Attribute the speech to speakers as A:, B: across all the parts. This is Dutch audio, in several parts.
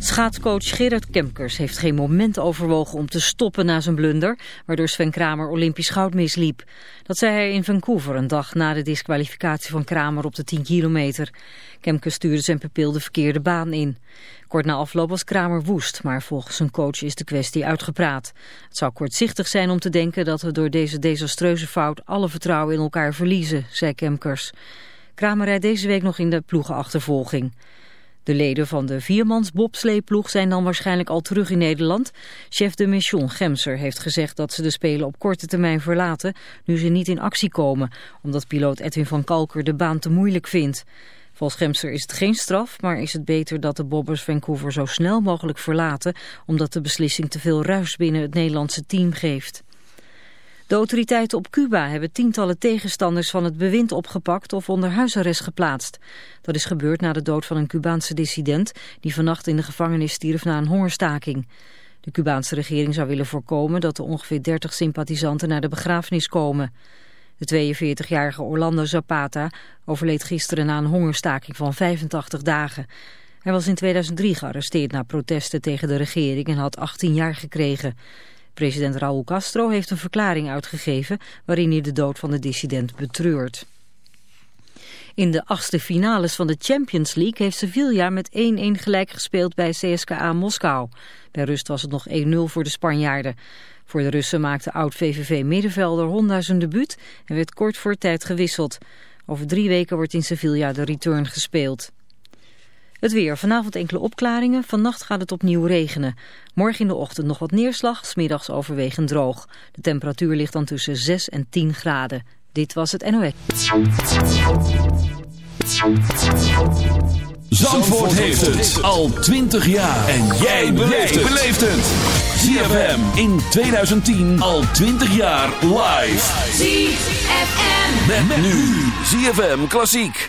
A: Schaatscoach Gerard Kemkers heeft geen moment overwogen om te stoppen na zijn blunder, waardoor Sven Kramer Olympisch goud misliep. Dat zei hij in Vancouver een dag na de disqualificatie van Kramer op de 10 kilometer. Kemkers stuurde zijn pupil de verkeerde baan in. Kort na afloop was Kramer woest, maar volgens zijn coach is de kwestie uitgepraat. Het zou kortzichtig zijn om te denken dat we door deze desastreuze fout alle vertrouwen in elkaar verliezen, zei Kemkers. Kramer rijdt deze week nog in de ploegenachtervolging. De leden van de viermans bobsleeploeg zijn dan waarschijnlijk al terug in Nederland. Chef de mission Gemser heeft gezegd dat ze de Spelen op korte termijn verlaten... nu ze niet in actie komen, omdat piloot Edwin van Kalker de baan te moeilijk vindt. Volgens Gemser is het geen straf, maar is het beter dat de bobbers Vancouver zo snel mogelijk verlaten... omdat de beslissing te veel ruis binnen het Nederlandse team geeft. De autoriteiten op Cuba hebben tientallen tegenstanders van het bewind opgepakt of onder huisarrest geplaatst. Dat is gebeurd na de dood van een Cubaanse dissident die vannacht in de gevangenis stierf na een hongerstaking. De Cubaanse regering zou willen voorkomen dat de ongeveer 30 sympathisanten naar de begrafenis komen. De 42-jarige Orlando Zapata overleed gisteren na een hongerstaking van 85 dagen. Hij was in 2003 gearresteerd na protesten tegen de regering en had 18 jaar gekregen. President Raúl Castro heeft een verklaring uitgegeven waarin hij de dood van de dissident betreurt. In de achtste finales van de Champions League heeft Sevilla met 1-1 gelijk gespeeld bij CSKA Moskou. Bij rust was het nog 1-0 voor de Spanjaarden. Voor de Russen maakte oud-VVV-middenvelder Honda zijn debuut en werd kort voor tijd gewisseld. Over drie weken wordt in Sevilla de return gespeeld. Het weer. Vanavond enkele opklaringen. Vannacht gaat het opnieuw regenen. Morgen in de ochtend nog wat neerslag. Smiddags overwegend droog. De temperatuur ligt dan tussen 6 en 10 graden. Dit was het NOS.
B: Zandvoort heeft het al 20 jaar. En jij beleeft het. ZFM in 2010 al 20 jaar live.
C: ZFM.
B: Met, nu. ZFM Klassiek.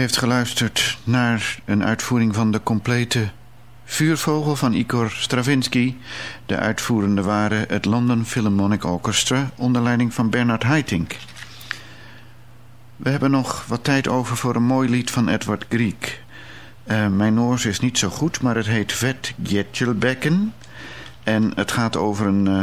D: heeft geluisterd naar een uitvoering van de complete Vuurvogel van Igor Stravinsky. De uitvoerende waren het London Philharmonic Orchestra onder leiding van Bernard Haitink. We hebben nog wat tijd over voor een mooi lied van Edward Grieg. Uh, mijn Noors is niet zo goed, maar het heet Vet Gjetjelbekken. En het gaat over een, uh,